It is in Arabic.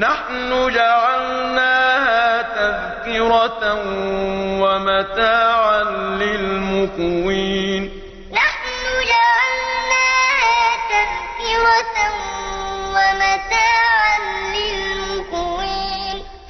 نَحْنُ جَعَلْنَاهَا تَذْكِرَةً وَمَتَاعًا لِّلْمُقْوِينَ. نَحْنُ جَعَلْنَاهَا تَذْكِرَةً وَمَتَاعًا